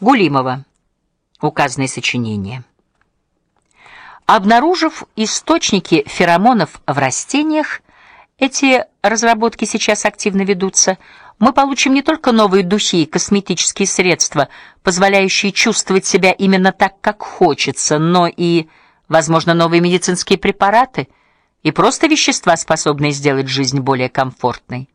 Гулимова. Указанное сочинение. Обнаружив источники феромонов в растениях, эти разработки сейчас активно ведутся. Мы получим не только новые духи и косметические средства, позволяющие чувствовать себя именно так, как хочется, но и, возможно, новые медицинские препараты и просто вещества, способные сделать жизнь более комфортной.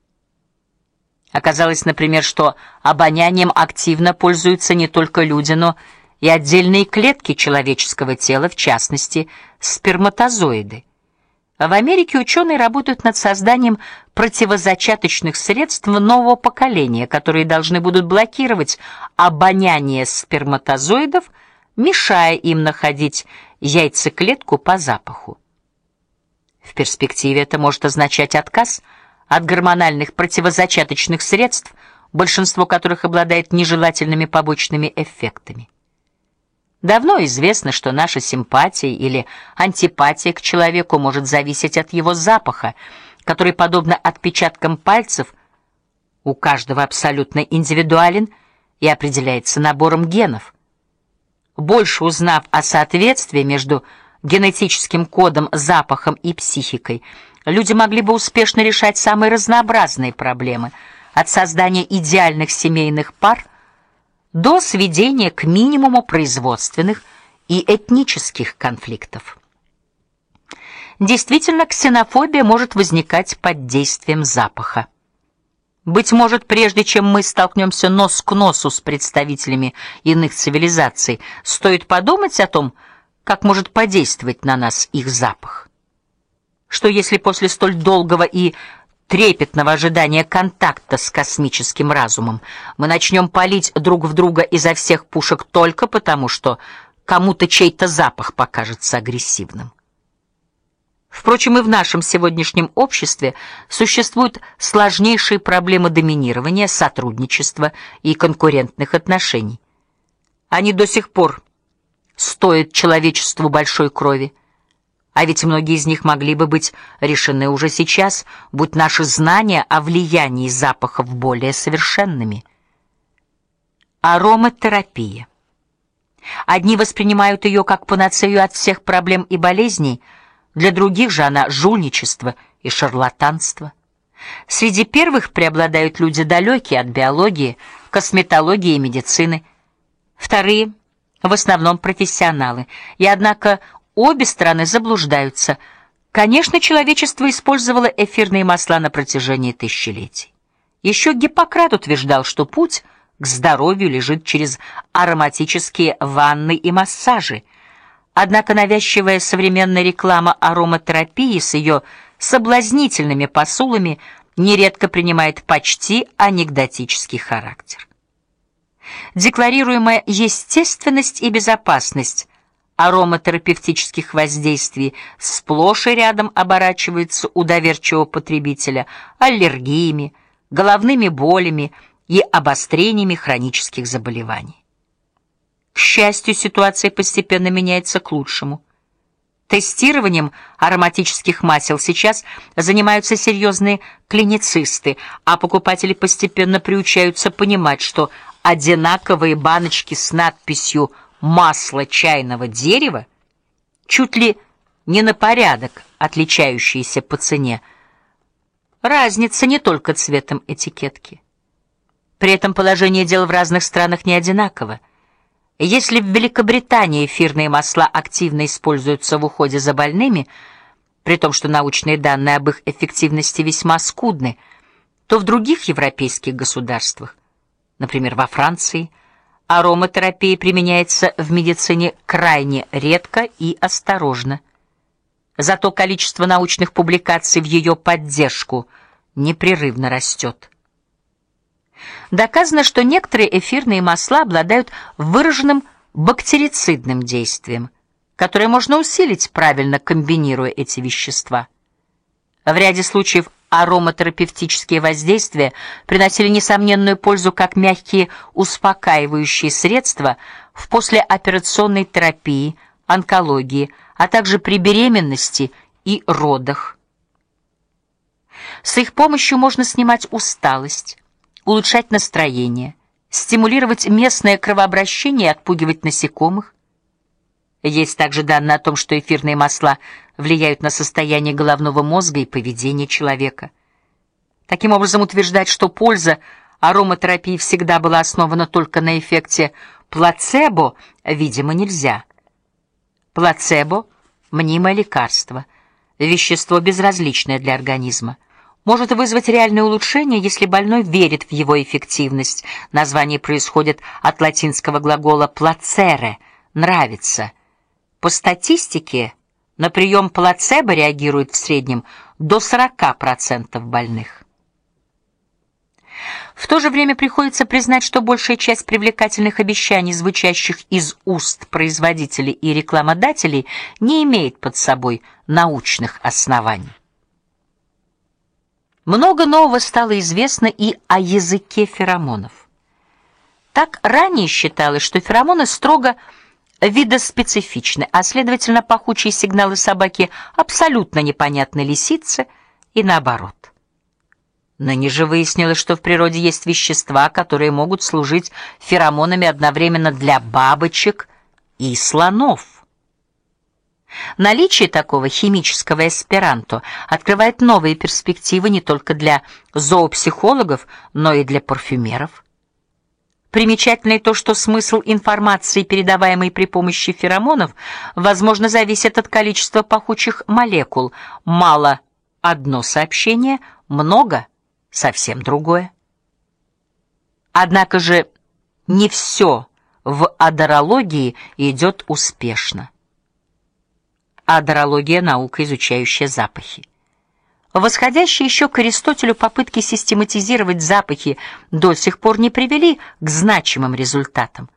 Оказалось, например, что обонянием активно пользуются не только люди, но и отдельные клетки человеческого тела, в частности, сперматозоиды. В Америке ученые работают над созданием противозачаточных средств нового поколения, которые должны будут блокировать обоняние сперматозоидов, мешая им находить яйцеклетку по запаху. В перспективе это может означать отказ от гормональных противозачаточных средств, большинство которых обладает нежелательными побочными эффектами. Давно известно, что наша симпатия или антипатия к человеку может зависеть от его запаха, который подобно отпечаткам пальцев у каждого абсолютно индивидуален и определяется набором генов. Больше узнав о соответствии между генетическим кодом, запахом и психикой, люди могли бы успешно решать самые разнообразные проблемы, от создания идеальных семейных пар до сведения к минимуму производственных и этнических конфликтов. Действительно, ксенофобия может возникать под действием запаха. Быть может, прежде чем мы столкнемся нос к носу с представителями иных цивилизаций, стоит подумать о том, как может подействовать на нас их запах. Что если после столь долгого и трепетного ожидания контакта с космическим разумом мы начнем палить друг в друга изо всех пушек только потому, что кому-то чей-то запах покажется агрессивным. Впрочем, и в нашем сегодняшнем обществе существуют сложнейшие проблемы доминирования, сотрудничества и конкурентных отношений. Они до сих пор стоят человечеству большой крови. А ведь многие из них могли бы быть решены уже сейчас, будь наши знания о влиянии запахов более совершенными. Ароматерапия. Одни воспринимают ее как панацею от всех проблем и болезней, для других же она жульничество и шарлатанство. Среди первых преобладают люди далекие от биологии, косметологии и медицины. Вторые в основном профессионалы. И однако Обе стороны заблуждаются. Конечно, человечество использовало эфирные масла на протяжении тысячелетий. Еще Гиппократ утверждал, что путь к здоровью лежит через ароматические ванны и массажи. Однако навязчивая современная реклама ароматерапии с ее соблазнительными посулами нередко принимает почти анекдотический характер. Декларируемая естественность и безопасность ароматерапевтических воздействий сплошь и рядом оборачиваются у доверчивого потребителя аллергиями, головными болями и обострениями хронических заболеваний. К счастью, ситуация постепенно меняется к лучшему. Тестированием ароматических масел сейчас занимаются серьезные клиницисты, а покупатели постепенно приучаются понимать, что одинаковые баночки с надписью масло чайного дерева, чуть ли не на порядок отличающиеся по цене. Разница не только цветом этикетки. При этом положение дел в разных странах не одинаково. Если в Великобритании эфирные масла активно используются в уходе за больными, при том, что научные данные об их эффективности весьма скудны, то в других европейских государствах, например, во Франции, Ароматерапия применяется в медицине крайне редко и осторожно. Зато количество научных публикаций в ее поддержку непрерывно растет. Доказано, что некоторые эфирные масла обладают выраженным бактерицидным действием, которое можно усилить, правильно комбинируя эти вещества. В ряде случаев ароматерапевтические воздействия приносили несомненную пользу как мягкие успокаивающие средства в послеоперационной терапии, онкологии, а также при беременности и родах. С их помощью можно снимать усталость, улучшать настроение, стимулировать местное кровообращение и отпугивать насекомых. Есть также данные о том, что эфирные масла влияют на состояние головного мозга и поведение человека. Таким образом, утверждать, что польза ароматерапии всегда была основана только на эффекте плацебо, видимо, нельзя. Плацебо мнимое лекарство, вещество безразличное для организма может вызвать реальное улучшение, если больной верит в его эффективность. Название происходит от латинского глагола placere нравится. По статистике, на прием плацебо реагирует в среднем до 40% больных. В то же время приходится признать, что большая часть привлекательных обещаний, звучащих из уст производителей и рекламодателей, не имеет под собой научных оснований. Много нового стало известно и о языке феромонов. Так ранее считалось, что феромоны строго видоспецифичны, а следовательно, пахучие сигналы собаки абсолютно непонятны лисице и наоборот. Ныне же выяснилось, что в природе есть вещества, которые могут служить феромонами одновременно для бабочек и слонов. Наличие такого химического эсперанто открывает новые перспективы не только для зоопсихологов, но и для парфюмеров. Примечательно и то, что смысл информации, передаваемой при помощи феромонов, возможно, зависит от количества пахучих молекул. Мало одно сообщение, много совсем другое. Однако же не все в адорологии идет успешно адорология наука, изучающая запахи. Восходящие еще к Аристотелю попытки систематизировать запахи до сих пор не привели к значимым результатам.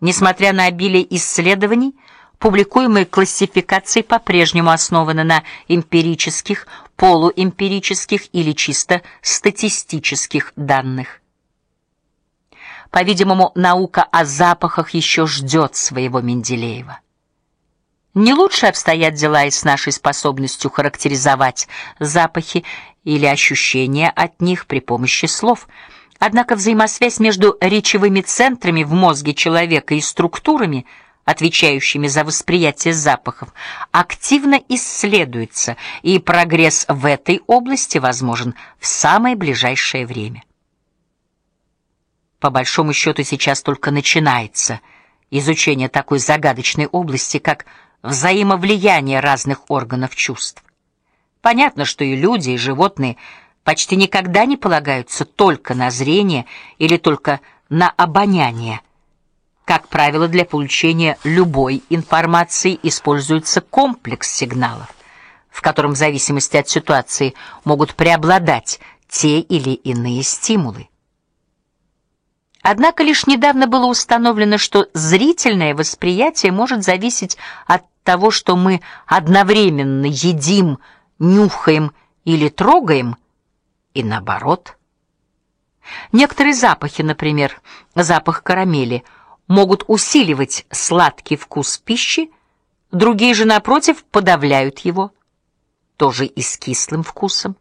Несмотря на обилие исследований, публикуемые классификации по-прежнему основаны на эмпирических, полуэмпирических или чисто статистических данных. По-видимому, наука о запахах еще ждет своего Менделеева. Не лучше обстоят дела и с нашей способностью характеризовать запахи или ощущения от них при помощи слов. Однако взаимосвязь между речевыми центрами в мозге человека и структурами, отвечающими за восприятие запахов, активно исследуется, и прогресс в этой области возможен в самое ближайшее время. По большому счету сейчас только начинается изучение такой загадочной области, как взаимовлияние разных органов чувств. Понятно, что и люди, и животные почти никогда не полагаются только на зрение или только на обоняние. Как правило, для получения любой информации используется комплекс сигналов, в котором в зависимости от ситуации могут преобладать те или иные стимулы. Однако лишь недавно было установлено, что зрительное восприятие может зависеть от того, что мы одновременно едим, нюхаем или трогаем, и наоборот. Некоторые запахи, например, запах карамели, могут усиливать сладкий вкус пищи, другие же напротив подавляют его, тоже и с кислым вкусом.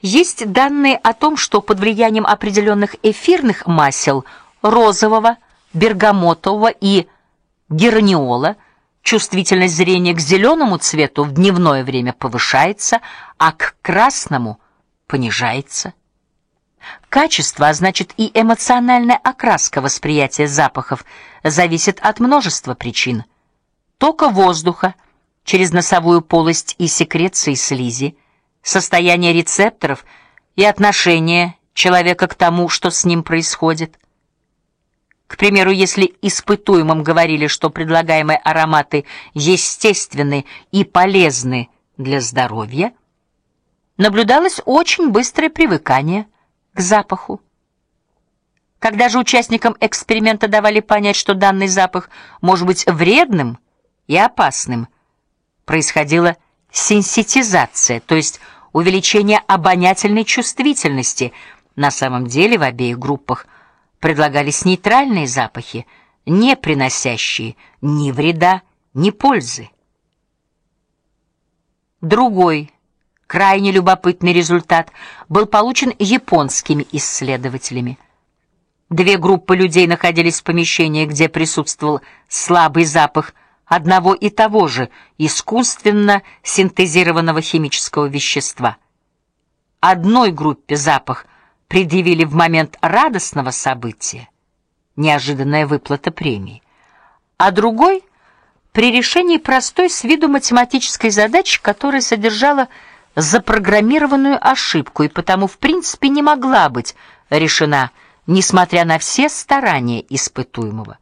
Есть данные о том, что под влиянием определенных эфирных масел розового, бергамотового и гераниола чувствительность зрения к зеленому цвету в дневное время повышается, а к красному понижается. Качество, а значит и эмоциональная окраска восприятия запахов зависит от множества причин. Тока воздуха через носовую полость и секреции слизи – состояние рецепторов и отношение человека к тому, что с ним происходит. К примеру, если испытуемым говорили, что предлагаемые ароматы естественны и полезны для здоровья, наблюдалось очень быстрое привыкание к запаху. Когда же участникам эксперимента давали понять, что данный запах может быть вредным и опасным, происходило сенситизация, то есть увеличение обонятельной чувствительности. На самом деле в обеих группах предлагались нейтральные запахи, не приносящие ни вреда, ни пользы. Другой крайне любопытный результат был получен японскими исследователями. Две группы людей находились в помещении, где присутствовал слабый запах одного и того же искусственно синтезированного химического вещества. Одной группе запах предъявили в момент радостного события, неожиданная выплата премии, а другой при решении простой с виду математической задачи, которая содержала запрограммированную ошибку и потому в принципе не могла быть решена несмотря на все старания испытуемого.